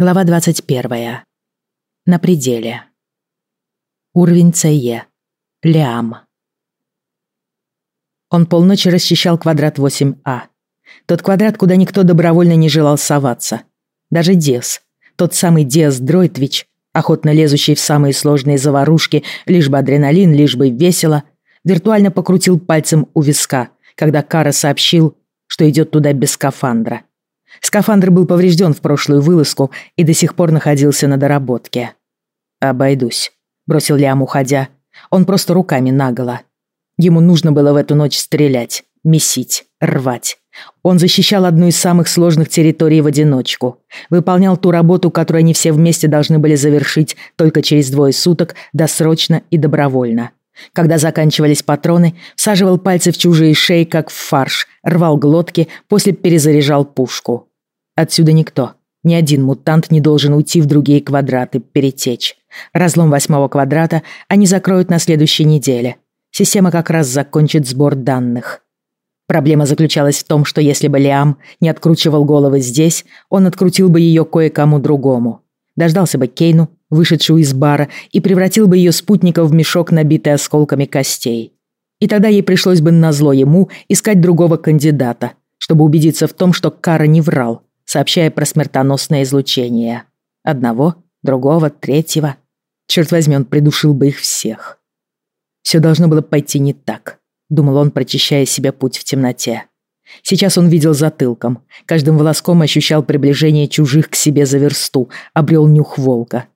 Глава 21. На пределе. Уровень ЦЕ. Лиам. Он полночи расчищал квадрат 8А. Тот квадрат, куда никто добровольно не желал соваться. Даже Дес, тот самый Дес Дройтвич, охотно лезущий в самые сложные заварушки, лишь бы адреналин, лишь бы весело, виртуально покрутил пальцем у виска, когда Кара сообщил, что идет туда без скафандра. Скафандр был поврежден в прошлую вылазку и до сих пор находился на доработке. «Обойдусь», — бросил Лиам, уходя. Он просто руками наголо. Ему нужно было в эту ночь стрелять, месить, рвать. Он защищал одну из самых сложных территорий в одиночку. Выполнял ту работу, которую они все вместе должны были завершить только через двое суток, досрочно и добровольно. Когда заканчивались патроны, всаживал пальцы в чужие шеи, как в фарш, рвал глотки, после перезаряжал пушку. Отсюда никто, ни один мутант не должен уйти в другие квадраты, перетечь. Разлом восьмого квадрата они закроют на следующей неделе. Система как раз закончит сбор данных. Проблема заключалась в том, что если бы Лиам не откручивал головы здесь, он открутил бы ее кое-кому другому. Дождался бы Кейну, вышедшую из бара, и превратил бы ее спутника в мешок, набитый осколками костей. И тогда ей пришлось бы назло ему искать другого кандидата, чтобы убедиться в том, что Кара не врал, сообщая про смертоносное излучение. Одного, другого, третьего. Черт возьми, он придушил бы их всех. Все должно было пойти не так, думал он, прочищая себе путь в темноте. Сейчас он видел затылком, каждым волоском ощущал приближение чужих к себе за версту, обрел нюх волка.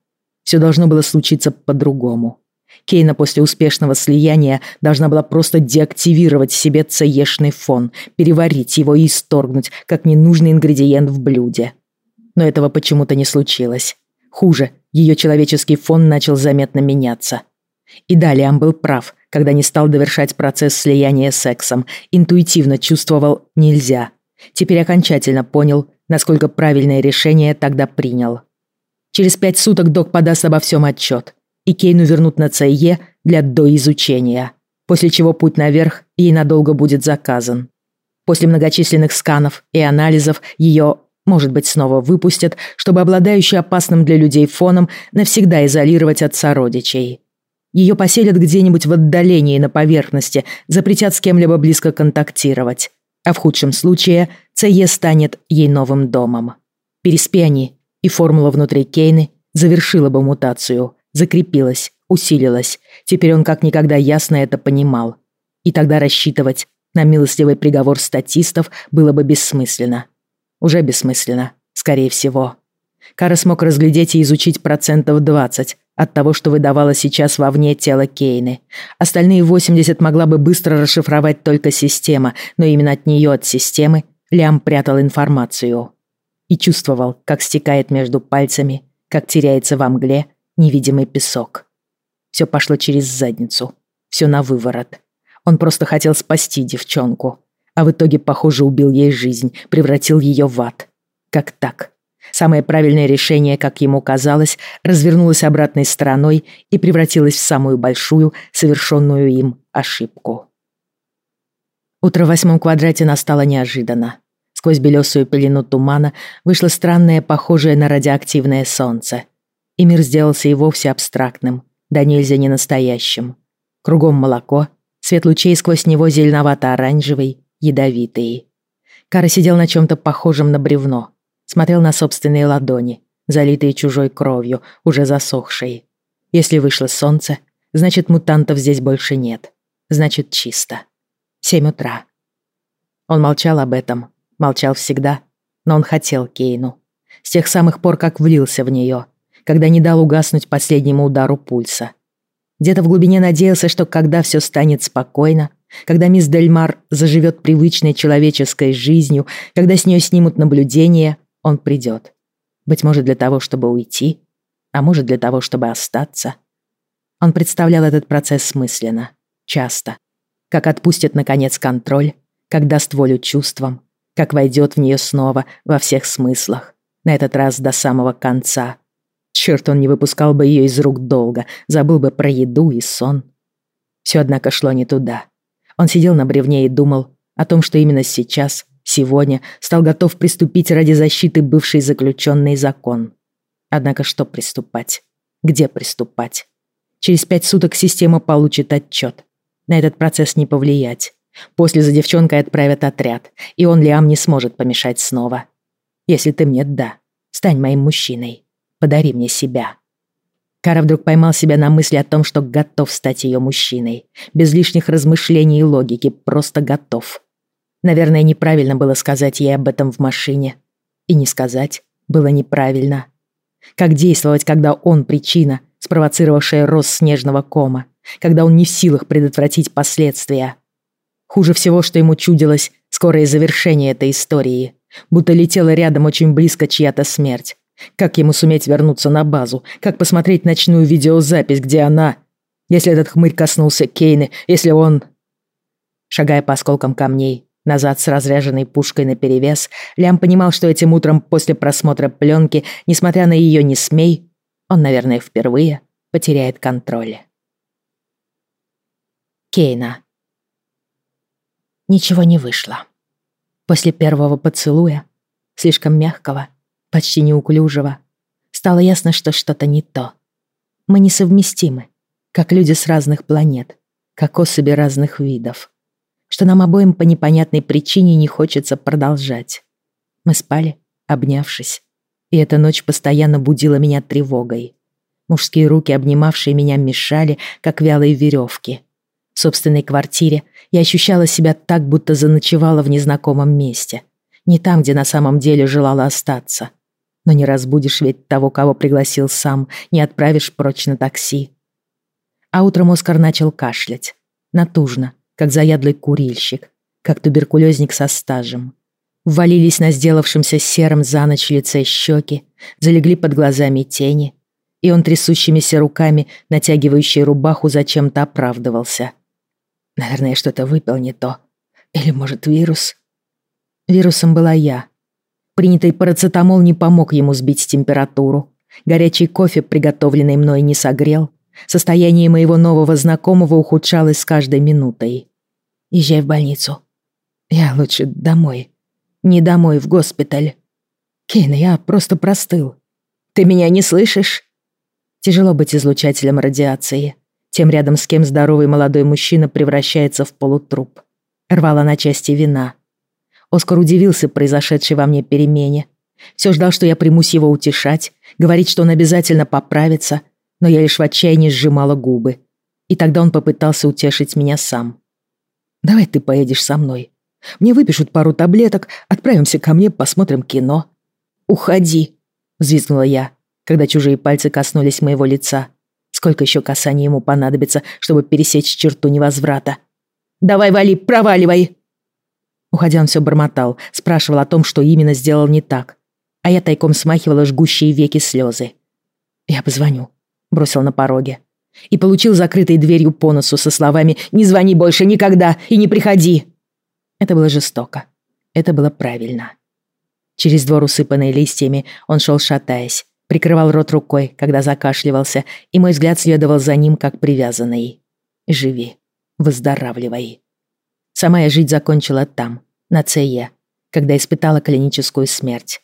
Все должно было случиться по-другому. Кейна после успешного слияния должна была просто деактивировать себе цеешный фон, переварить его и исторгнуть, как ненужный ингредиент в блюде. Но этого почему-то не случилось. Хуже, ее человеческий фон начал заметно меняться. И он был прав, когда не стал довершать процесс слияния сексом, интуитивно чувствовал «нельзя». Теперь окончательно понял, насколько правильное решение тогда принял. Через пять суток док подаст обо всем отчет и Кейну вернут на ЦЕ для доизучения, после чего путь наверх ей надолго будет заказан. После многочисленных сканов и анализов ее, может быть, снова выпустят, чтобы обладающую опасным для людей фоном навсегда изолировать от сородичей. Ее поселят где-нибудь в отдалении на поверхности, запретят с кем-либо близко контактировать. А в худшем случае ЦЕ станет ей новым домом. Переспи они, и формула внутри Кейны завершила бы мутацию, закрепилась, усилилась. Теперь он как никогда ясно это понимал. И тогда рассчитывать на милостивый приговор статистов было бы бессмысленно. Уже бессмысленно, скорее всего. Кара смог разглядеть и изучить процентов 20 от того, что выдавало сейчас вовне тело Кейны. Остальные 80 могла бы быстро расшифровать только система, но именно от нее, от системы, Лям прятал информацию. И чувствовал, как стекает между пальцами, как теряется во мгле, невидимый песок. Все пошло через задницу, все на выворот. Он просто хотел спасти девчонку, а в итоге, похоже, убил ей жизнь, превратил ее в ад. Как так? Самое правильное решение, как ему казалось, развернулось обратной стороной и превратилось в самую большую, совершенную им ошибку. Утро в восьмом квадрате настало неожиданно. Сквозь белесую пелену тумана вышло странное, похожее на радиоактивное солнце и мир сделался и вовсе абстрактным, да нельзя не настоящим. Кругом молоко, свет лучей сквозь него зеленовато-оранжевый, ядовитый. Кара сидел на чем-то похожем на бревно, смотрел на собственные ладони, залитые чужой кровью, уже засохшей. Если вышло солнце, значит, мутантов здесь больше нет. Значит, чисто. Семь утра. Он молчал об этом, молчал всегда, но он хотел Кейну. С тех самых пор, как влился в нее, когда не дал угаснуть последнему удару пульса. Где-то в глубине надеялся, что когда все станет спокойно, когда мисс Дельмар заживет привычной человеческой жизнью, когда с нее снимут наблюдение, он придет. Быть может, для того, чтобы уйти, а может, для того, чтобы остаться. Он представлял этот процесс мысленно, часто. Как отпустит, наконец, контроль, как даст волю чувствам, как войдет в нее снова во всех смыслах, на этот раз до самого конца, Черт, он не выпускал бы ее из рук долго, забыл бы про еду и сон. Все, однако, шло не туда. Он сидел на бревне и думал о том, что именно сейчас, сегодня, стал готов приступить ради защиты бывший заключенный закон. Однако что приступать? Где приступать? Через пять суток система получит отчет. На этот процесс не повлиять. После за девчонкой отправят отряд, и он Лиам не сможет помешать снова. Если ты мне да, стань моим мужчиной. Подари мне себя. Кара вдруг поймал себя на мысли о том, что готов стать ее мужчиной. Без лишних размышлений и логики, просто готов. Наверное, неправильно было сказать ей об этом в машине. И не сказать было неправильно. Как действовать, когда он причина, спровоцировавшая рост снежного кома, когда он не в силах предотвратить последствия. Хуже всего, что ему чудилось скорое завершение этой истории, будто летела рядом очень близко чья-то смерть. Как ему суметь вернуться на базу? Как посмотреть ночную видеозапись, где она... Если этот хмырь коснулся Кейны, если он... Шагая по осколкам камней, назад с разряженной пушкой наперевес, Лям понимал, что этим утром после просмотра пленки, несмотря на ее «не смей», он, наверное, впервые потеряет контроль. Кейна. Ничего не вышло. После первого поцелуя, слишком мягкого, почти неуклюжего, стало ясно, что что-то не то. Мы несовместимы, как люди с разных планет, как особи разных видов. Что нам обоим по непонятной причине не хочется продолжать. Мы спали, обнявшись, и эта ночь постоянно будила меня тревогой. Мужские руки, обнимавшие меня, мешали, как вялые веревки. В собственной квартире я ощущала себя так, будто заночевала в незнакомом месте. Не там, где на самом деле желала остаться. Но не разбудишь ведь того, кого пригласил сам, не отправишь прочь на такси. А утром Оскар начал кашлять. Натужно, как заядлый курильщик, как туберкулезник со стажем. Ввалились на сделавшемся серым за ночь лице щеки, залегли под глазами тени, и он трясущимися руками, натягивающий рубаху, зачем-то оправдывался. Наверное, что-то выпил не то. Или, может, вирус? Вирусом была я, Принятый парацетамол не помог ему сбить температуру. Горячий кофе, приготовленный мной, не согрел. Состояние моего нового знакомого ухудшалось с каждой минутой. Езжай в больницу. Я лучше домой. Не домой, в госпиталь. Кейн, я просто простыл. Ты меня не слышишь? Тяжело быть излучателем радиации. Тем рядом с кем здоровый молодой мужчина превращается в полутруп. Рвала на части вина. Оскар удивился произошедшей во мне перемене. Все ждал, что я примусь его утешать, говорить, что он обязательно поправится, но я лишь в отчаянии сжимала губы. И тогда он попытался утешить меня сам. «Давай ты поедешь со мной. Мне выпишут пару таблеток, отправимся ко мне, посмотрим кино». «Уходи», — взвизгнула я, когда чужие пальцы коснулись моего лица. Сколько еще касаний ему понадобится, чтобы пересечь черту невозврата? «Давай, вали, проваливай!» Уходя, он все бормотал, спрашивал о том, что именно сделал не так. А я тайком смахивала жгущие веки слезы. «Я позвоню», — бросил на пороге. И получил закрытой дверью по носу со словами «Не звони больше никогда и не приходи». Это было жестоко. Это было правильно. Через двор, усыпанный листьями, он шел шатаясь, прикрывал рот рукой, когда закашливался, и мой взгляд следовал за ним, как привязанный. «Живи, выздоравливай». Сама я жить закончила там, на ЦЕ, когда испытала клиническую смерть.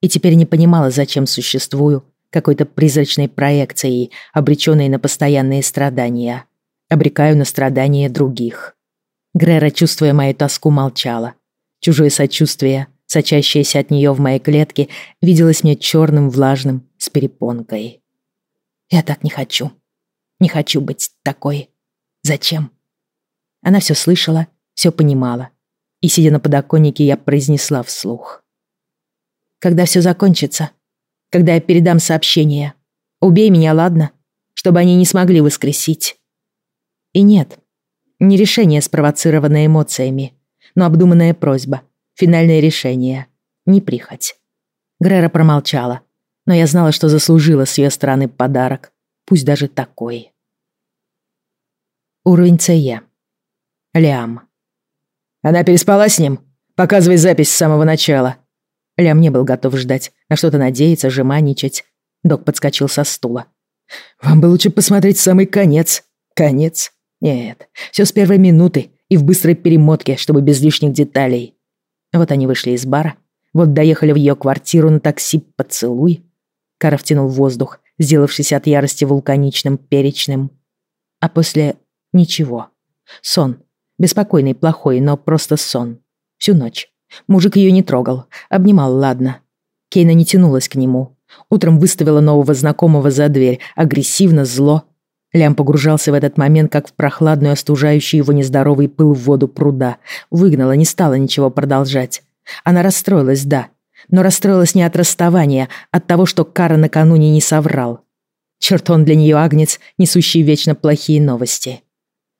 И теперь не понимала, зачем существую, какой-то призрачной проекцией, обреченной на постоянные страдания. Обрекаю на страдания других. Грера, чувствуя мою тоску, молчала. Чужое сочувствие, сочащееся от нее в моей клетке, виделось мне черным, влажным, с перепонкой. Я так не хочу. Не хочу быть такой. Зачем? Она все слышала все понимала. И, сидя на подоконнике, я произнесла вслух. «Когда все закончится, когда я передам сообщение, убей меня, ладно? Чтобы они не смогли воскресить». И нет, не решение, спровоцированное эмоциями, но обдуманная просьба, финальное решение, не прихоть. Грера промолчала, но я знала, что заслужила с ее стороны подарок, пусть даже такой. Уровень ЦЕ. Лиам. Она переспала с ним? Показывай запись с самого начала». Лям не был готов ждать, на что-то надеяться, жеманничать. Док подскочил со стула. «Вам бы лучше посмотреть самый конец. Конец? Нет, все с первой минуты и в быстрой перемотке, чтобы без лишних деталей». Вот они вышли из бара, вот доехали в ее квартиру на такси поцелуй. Кара втянул воздух, сделавшись от ярости вулканичным, перечным. А после — ничего. Сон. Беспокойный, плохой, но просто сон. Всю ночь. Мужик ее не трогал. Обнимал, ладно. Кейна не тянулась к нему. Утром выставила нового знакомого за дверь. Агрессивно, зло. Лям погружался в этот момент, как в прохладную, остужающую его нездоровый пыл в воду пруда. Выгнала, не стала ничего продолжать. Она расстроилась, да. Но расстроилась не от расставания, от того, что Кара накануне не соврал. Черт, он для нее агнец, несущий вечно плохие новости.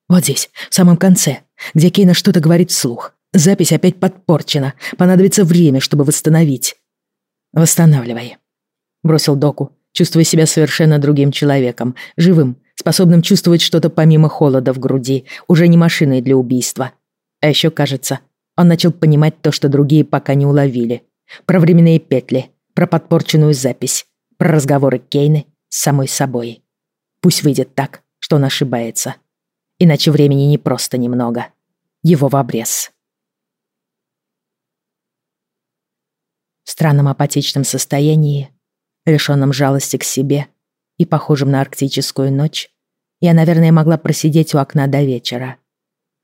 Вот здесь, в самом конце, где Кейна что-то говорит вслух. Запись опять подпорчена. Понадобится время, чтобы восстановить. Восстанавливай. Бросил Доку, чувствуя себя совершенно другим человеком. Живым, способным чувствовать что-то помимо холода в груди. Уже не машиной для убийства. А еще, кажется, он начал понимать то, что другие пока не уловили. Про временные петли, про подпорченную запись, про разговоры Кейны с самой собой. Пусть выйдет так, что он ошибается. Иначе времени не просто немного. Его в обрез. В странном апатичном состоянии, лишённом жалости к себе и похожем на арктическую ночь, я, наверное, могла просидеть у окна до вечера.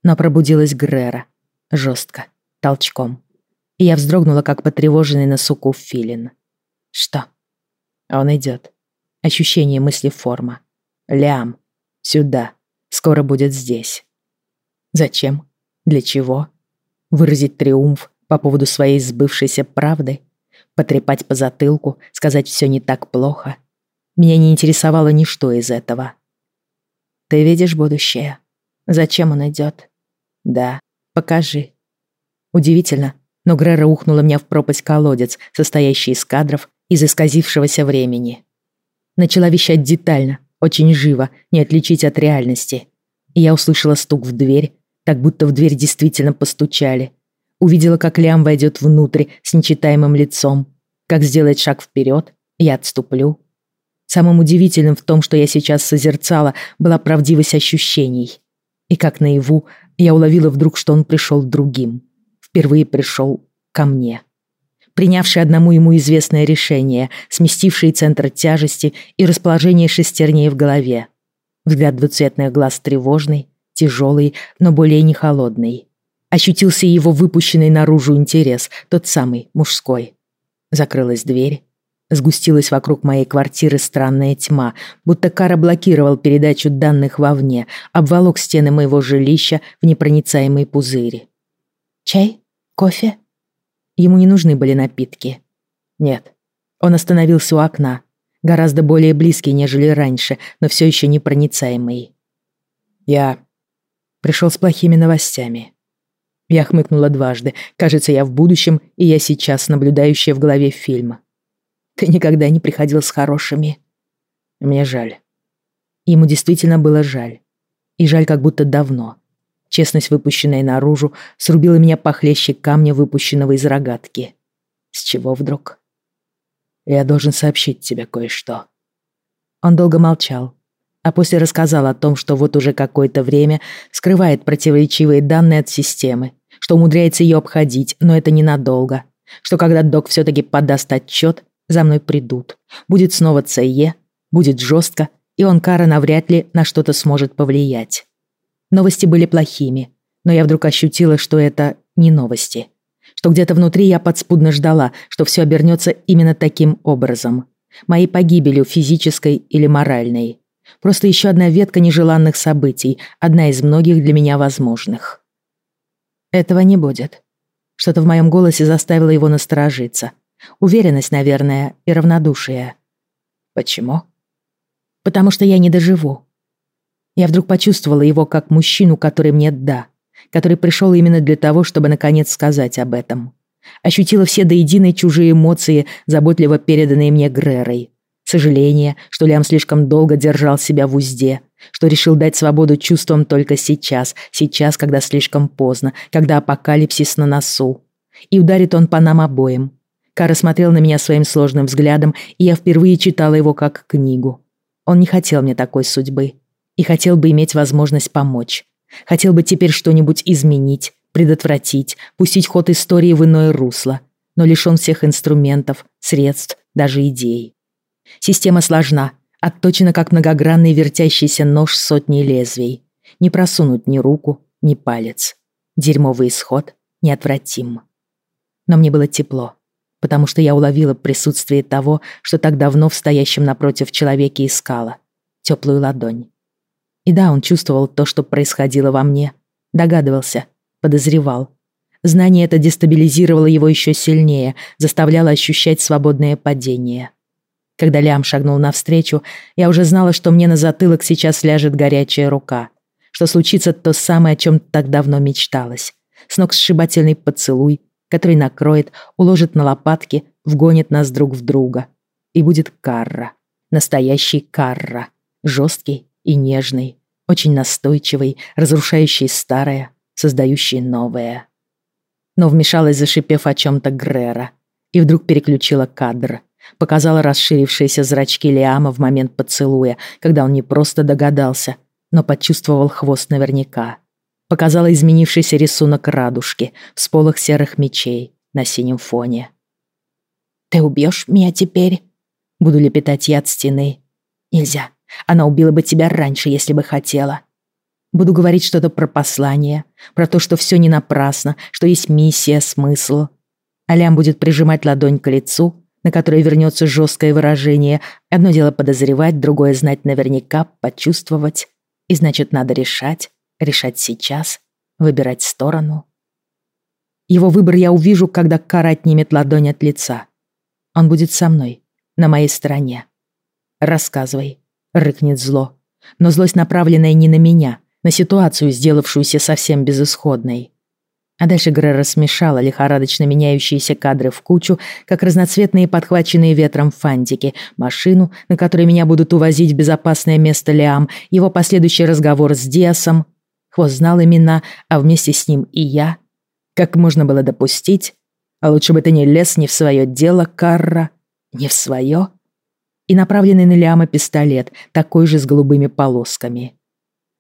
Но пробудилась Грера, жестко, толчком. И я вздрогнула, как потревоженный на суку филин. Что? Он идет. Ощущение мысли форма. Лям. Сюда. Скоро будет здесь. Зачем? Для чего? Выразить триумф по поводу своей сбывшейся правды? Потрепать по затылку, сказать все не так плохо? Меня не интересовало ничто из этого. Ты видишь будущее? Зачем он идет? Да, покажи. Удивительно, но Грера ухнула меня в пропасть колодец, состоящий из кадров из исказившегося времени. Начала вещать детально, очень живо, не отличить от реальности. И я услышала стук в дверь, так будто в дверь действительно постучали. Увидела, как Лям войдет внутрь с нечитаемым лицом, как сделает шаг вперед, я отступлю. Самым удивительным в том, что я сейчас созерцала, была правдивость ощущений. И как наяву, я уловила вдруг, что он пришел другим. Впервые пришел ко мне принявший одному ему известное решение, сместивший центр тяжести и расположение шестерней в голове. Взгляд двуцветных глаз тревожный, тяжелый, но более не холодный. Ощутился его выпущенный наружу интерес, тот самый, мужской. Закрылась дверь. Сгустилась вокруг моей квартиры странная тьма, будто Кара блокировал передачу данных вовне, обволок стены моего жилища в непроницаемые пузыри. «Чай? Кофе?» Ему не нужны были напитки. Нет. Он остановился у окна, гораздо более близкий, нежели раньше, но все еще непроницаемый. Я пришел с плохими новостями. Я хмыкнула дважды. Кажется, я в будущем, и я сейчас, наблюдающая в голове фильма. Ты никогда не приходил с хорошими. Мне жаль. Ему действительно было жаль. И жаль как будто давно. Честность, выпущенная наружу, срубила меня похлеще камня, выпущенного из рогатки. С чего вдруг? Я должен сообщить тебе кое-что. Он долго молчал, а после рассказал о том, что вот уже какое-то время скрывает противоречивые данные от системы, что умудряется ее обходить, но это ненадолго, что когда док все-таки подаст отчет, за мной придут. Будет снова ЦЕ, будет жестко, и он, Кара, навряд ли на что-то сможет повлиять. Новости были плохими, но я вдруг ощутила, что это не новости. Что где-то внутри я подспудно ждала, что все обернется именно таким образом. Моей погибелью физической или моральной. Просто еще одна ветка нежеланных событий, одна из многих для меня возможных. Этого не будет. Что-то в моем голосе заставило его насторожиться. Уверенность, наверное, и равнодушие. Почему? Потому что я не доживу. Я вдруг почувствовала его как мужчину, который мне «да», который пришел именно для того, чтобы наконец сказать об этом. Ощутила все до единой чужие эмоции, заботливо переданные мне Грерой. Сожаление, что Лям слишком долго держал себя в узде, что решил дать свободу чувствам только сейчас, сейчас, когда слишком поздно, когда апокалипсис на носу. И ударит он по нам обоим. Кара смотрел на меня своим сложным взглядом, и я впервые читала его как книгу. Он не хотел мне такой судьбы и хотел бы иметь возможность помочь. Хотел бы теперь что-нибудь изменить, предотвратить, пустить ход истории в иное русло, но лишён всех инструментов, средств, даже идей. Система сложна, отточена как многогранный вертящийся нож с сотней лезвий. Не просунуть ни руку, ни палец. Дерьмовый исход неотвратим. Но мне было тепло, потому что я уловила присутствие того, что так давно в стоящем напротив человеке искала. Теплую ладонь. И да, он чувствовал то, что происходило во мне. Догадывался, подозревал. Знание это дестабилизировало его еще сильнее, заставляло ощущать свободное падение. Когда Лям шагнул навстречу, я уже знала, что мне на затылок сейчас ляжет горячая рука, что случится то самое, о чем так давно мечталось. Сногсшибательный поцелуй, который накроет, уложит на лопатки, вгонит нас друг в друга. И будет карра. Настоящий карра. Жесткий и нежный, очень настойчивый, разрушающий старое, создающий новое. Но вмешалась, зашипев о чем-то Грера, и вдруг переключила кадр. Показала расширившиеся зрачки Лиама в момент поцелуя, когда он не просто догадался, но почувствовал хвост наверняка. Показала изменившийся рисунок радужки, всполох серых мечей на синем фоне. «Ты убьешь меня теперь?» Буду лепетать я от стены. «Нельзя. Она убила бы тебя раньше, если бы хотела. Буду говорить что-то про послание, про то, что все не напрасно, что есть миссия, смысл. Алям будет прижимать ладонь к лицу, на которой вернется жесткое выражение. Одно дело подозревать, другое знать наверняка, почувствовать. И значит, надо решать, решать сейчас, выбирать сторону. Его выбор я увижу, когда Кара отнимет ладонь от лица. Он будет со мной, на моей стороне. Рассказывай, рыкнет зло. Но злость направленная не на меня, на ситуацию, сделавшуюся совсем безысходной. А дальше Грера смешала лихорадочно меняющиеся кадры в кучу, как разноцветные подхваченные ветром фантики, машину, на которой меня будут увозить в безопасное место Лиам, его последующий разговор с Диасом. Хвост знал имена, а вместе с ним и я. Как можно было допустить? А лучше бы ты не лез не в свое дело, Карра. Не в свое? и направленный на Лиама пистолет, такой же с голубыми полосками.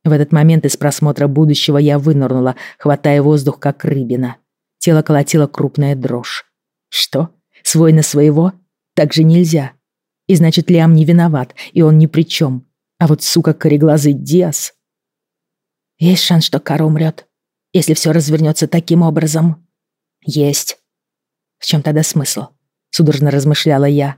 В этот момент из просмотра будущего я вынырнула, хватая воздух, как рыбина. Тело колотило крупная дрожь. Что? Свой на своего? Так же нельзя. И значит, Лиам не виноват, и он ни при чем. А вот, сука, кореглазый Диас... Есть шанс, что Кара умрет, если все развернется таким образом? Есть. В чем тогда смысл? Судорожно размышляла я.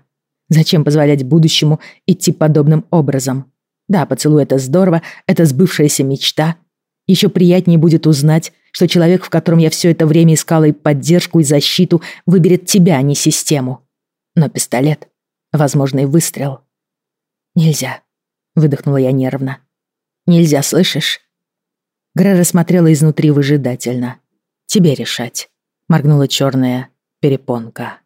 Зачем позволять будущему идти подобным образом? Да, поцелуй — это здорово, это сбывшаяся мечта. Еще приятнее будет узнать, что человек, в котором я все это время искала и поддержку, и защиту, выберет тебя, а не систему. Но пистолет — возможный выстрел. «Нельзя», — выдохнула я нервно. «Нельзя, слышишь?» Грера смотрела изнутри выжидательно. «Тебе решать», — моргнула черная перепонка.